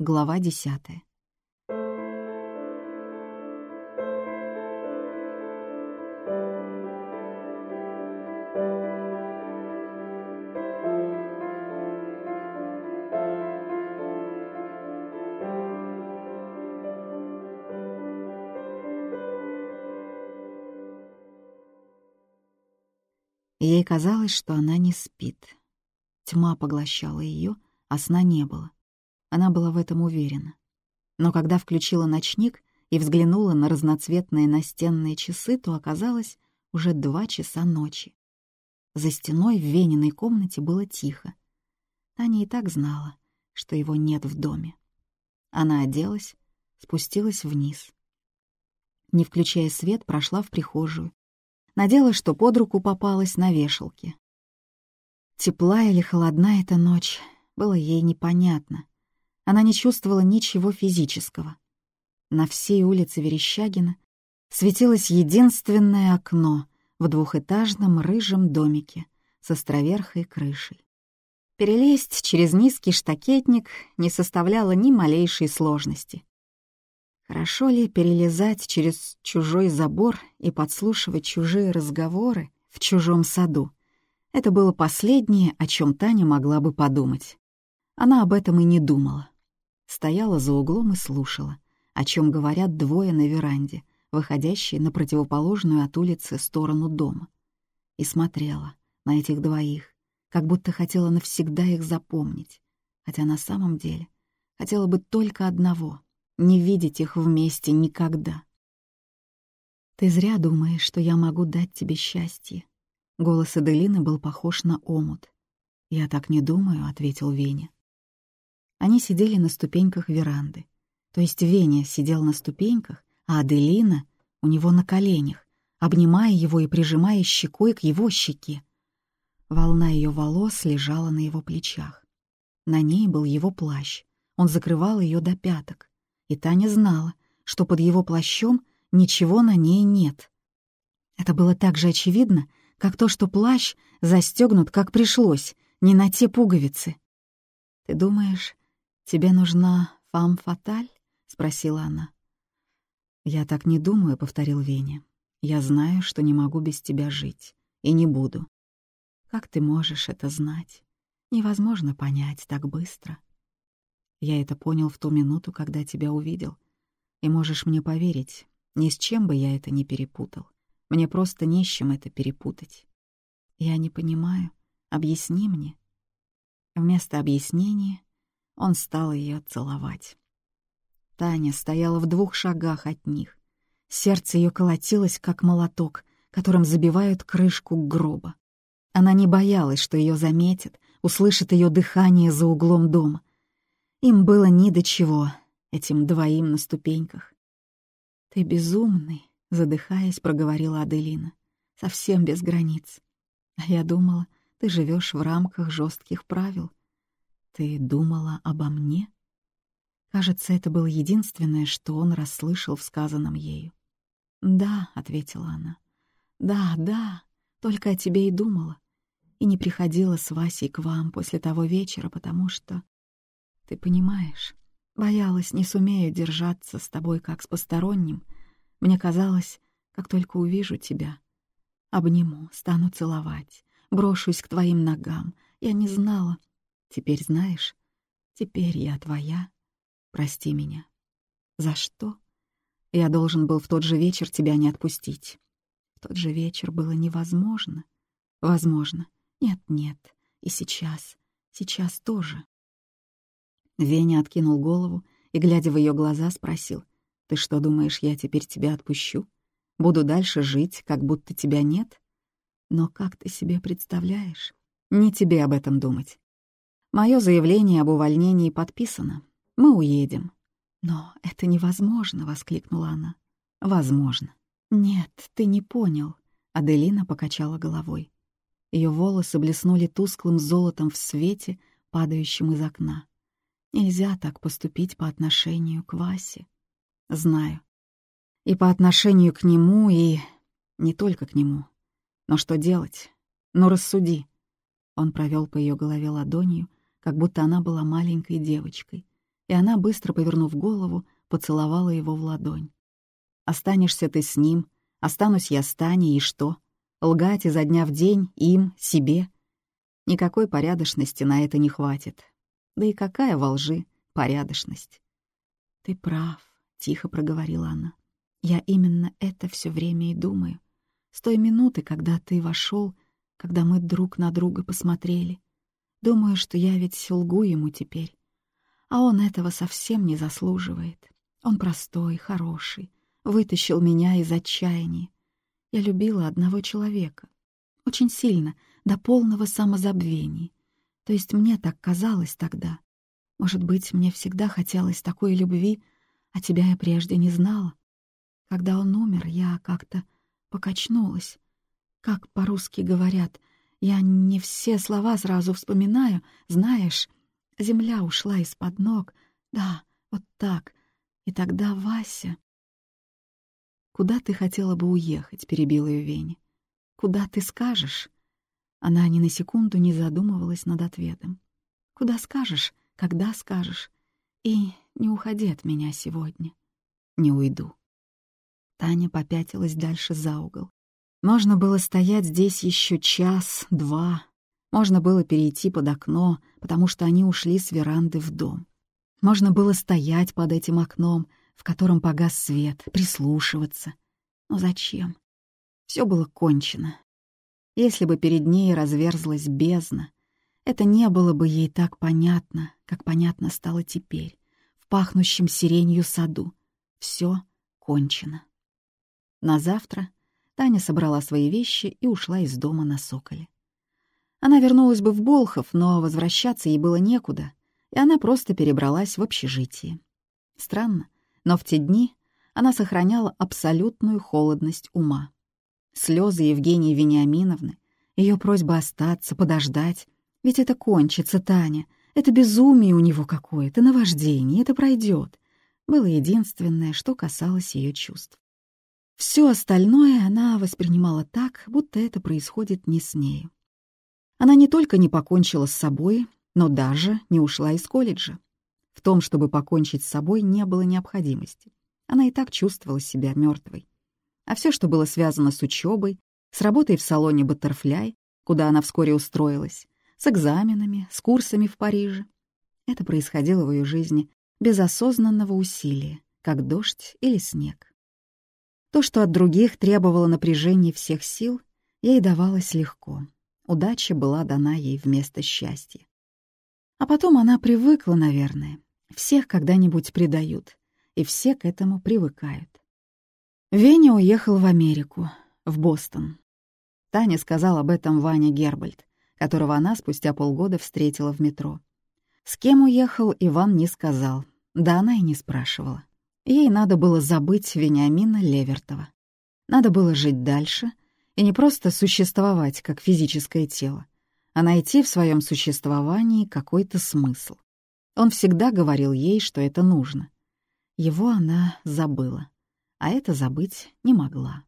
Глава десятая. Ей казалось, что она не спит. Тьма поглощала ее, а сна не было. Она была в этом уверена. Но когда включила ночник и взглянула на разноцветные настенные часы, то оказалось уже два часа ночи. За стеной в Вениной комнате было тихо. Таня и так знала, что его нет в доме. Она оделась, спустилась вниз. Не включая свет, прошла в прихожую. Надела, что под руку попалась на вешалке. Тепла или холодна эта ночь, было ей непонятно. Она не чувствовала ничего физического. На всей улице Верещагина светилось единственное окно в двухэтажном рыжем домике с островерхой крышей. Перелезть через низкий штакетник не составляло ни малейшей сложности. Хорошо ли перелезать через чужой забор и подслушивать чужие разговоры в чужом саду? Это было последнее, о чем Таня могла бы подумать. Она об этом и не думала стояла за углом и слушала, о чем говорят двое на веранде, выходящие на противоположную от улицы сторону дома. И смотрела на этих двоих, как будто хотела навсегда их запомнить, хотя на самом деле хотела бы только одного — не видеть их вместе никогда. «Ты зря думаешь, что я могу дать тебе счастье». Голос Аделины был похож на омут. «Я так не думаю», — ответил Веня. Они сидели на ступеньках веранды. То есть Веня сидел на ступеньках, а Аделина у него на коленях, обнимая его и прижимая щекой к его щеке. Волна ее волос лежала на его плечах. На ней был его плащ. Он закрывал ее до пяток. И Таня знала, что под его плащом ничего на ней нет. Это было так же очевидно, как то, что плащ застегнут, как пришлось, не на те пуговицы. «Ты думаешь, «Тебе нужна фам-фаталь?» — спросила она. «Я так не думаю», — повторил Веня. «Я знаю, что не могу без тебя жить. И не буду». «Как ты можешь это знать? Невозможно понять так быстро». Я это понял в ту минуту, когда тебя увидел. И можешь мне поверить, ни с чем бы я это не перепутал. Мне просто не с чем это перепутать. Я не понимаю. Объясни мне. Вместо объяснения он стал ее целовать. Таня стояла в двух шагах от них. Сердце ее колотилось, как молоток, которым забивают крышку гроба. Она не боялась, что ее заметят, услышат ее дыхание за углом дома. Им было ни до чего, этим двоим на ступеньках. «Ты безумный», — задыхаясь, проговорила Аделина. «Совсем без границ. А я думала, ты живешь в рамках жестких правил. «Ты думала обо мне?» Кажется, это было единственное, что он расслышал в сказанном ею. «Да», — ответила она, — «да, да, только о тебе и думала. И не приходила с Васей к вам после того вечера, потому что, ты понимаешь, боялась, не сумею держаться с тобой как с посторонним. Мне казалось, как только увижу тебя, обниму, стану целовать, брошусь к твоим ногам. Я не знала, Теперь знаешь, теперь я твоя. Прости меня. За что? Я должен был в тот же вечер тебя не отпустить. В тот же вечер было невозможно. Возможно. Нет, нет. И сейчас. Сейчас тоже. Веня откинул голову и, глядя в ее глаза, спросил. «Ты что, думаешь, я теперь тебя отпущу? Буду дальше жить, как будто тебя нет? Но как ты себе представляешь? Не тебе об этом думать. Мое заявление об увольнении подписано. Мы уедем». «Но это невозможно!» — воскликнула она. «Возможно». «Нет, ты не понял», — Аделина покачала головой. Ее волосы блеснули тусклым золотом в свете, падающем из окна. Нельзя так поступить по отношению к Васе. Знаю. И по отношению к нему, и не только к нему. Но что делать? Ну, рассуди. Он провел по ее голове ладонью, как будто она была маленькой девочкой, и она, быстро повернув голову, поцеловала его в ладонь. «Останешься ты с ним, останусь я с Таней, и что? Лгать изо дня в день им, себе? Никакой порядочности на это не хватит. Да и какая во лжи порядочность?» «Ты прав», — тихо проговорила она. «Я именно это все время и думаю. С той минуты, когда ты вошел, когда мы друг на друга посмотрели. Думаю, что я ведь лгу ему теперь. А он этого совсем не заслуживает. Он простой, хороший, вытащил меня из отчаяния. Я любила одного человека. Очень сильно, до полного самозабвения. То есть мне так казалось тогда. Может быть, мне всегда хотелось такой любви, а тебя я прежде не знала. Когда он умер, я как-то покачнулась. Как по-русски говорят, я не все слова сразу вспоминаю, знаешь, земля ушла из-под ног. Да, вот так. И тогда Вася... «Куда ты хотела бы уехать?» — перебила ее Веня. «Куда ты скажешь?» Она ни на секунду не задумывалась над ответом. «Куда скажешь, когда скажешь. И не уходи от меня сегодня». «Не уйду». Таня попятилась дальше за угол. Можно было стоять здесь еще час, два. Можно было перейти под окно, потому что они ушли с веранды в дом. Можно было стоять под этим окном, в котором погас свет, прислушиваться. Но зачем? Все было кончено. Если бы перед ней разверзлась бездна, это не было бы ей так понятно, как понятно стало теперь, в пахнущем сиренью саду. Все кончено. На завтра Таня собрала свои вещи и ушла из дома на Соколе. Она вернулась бы в Болхов, но возвращаться ей было некуда, и она просто перебралась в общежитие. Странно, но в те дни она сохраняла абсолютную холодность ума. Слезы Евгении Вениаминовны, ее просьба остаться, подождать. Ведь это кончится, Таня. Это безумие у него какое-то, наваждение, это пройдет. Было единственное, что касалось ее чувств. Все остальное она воспринимала так, будто это происходит не с нею. Она не только не покончила с собой, но даже не ушла из колледжа. В том, чтобы покончить с собой, не было необходимости. Она и так чувствовала себя мертвой. А все, что было связано с учебой, с работой в салоне «Баттерфляй», куда она вскоре устроилась, с экзаменами, с курсами в Париже, это происходило в ее жизни без осознанного усилия, как дождь или снег. То, что от других требовало напряжения всех сил, ей давалось легко. Удача была дана ей вместо счастья. А потом она привыкла, наверное, всех когда-нибудь предают, и все к этому привыкают. Веня уехал в Америку, в Бостон. Таня сказала об этом Ване Гербальд, которого она спустя полгода встретила в метро. С кем уехал, Иван не сказал, да она и не спрашивала. Ей надо было забыть Вениамина Левертова. Надо было жить дальше и не просто существовать как физическое тело, а найти в своем существовании какой-то смысл. Он всегда говорил ей, что это нужно. Его она забыла, а это забыть не могла.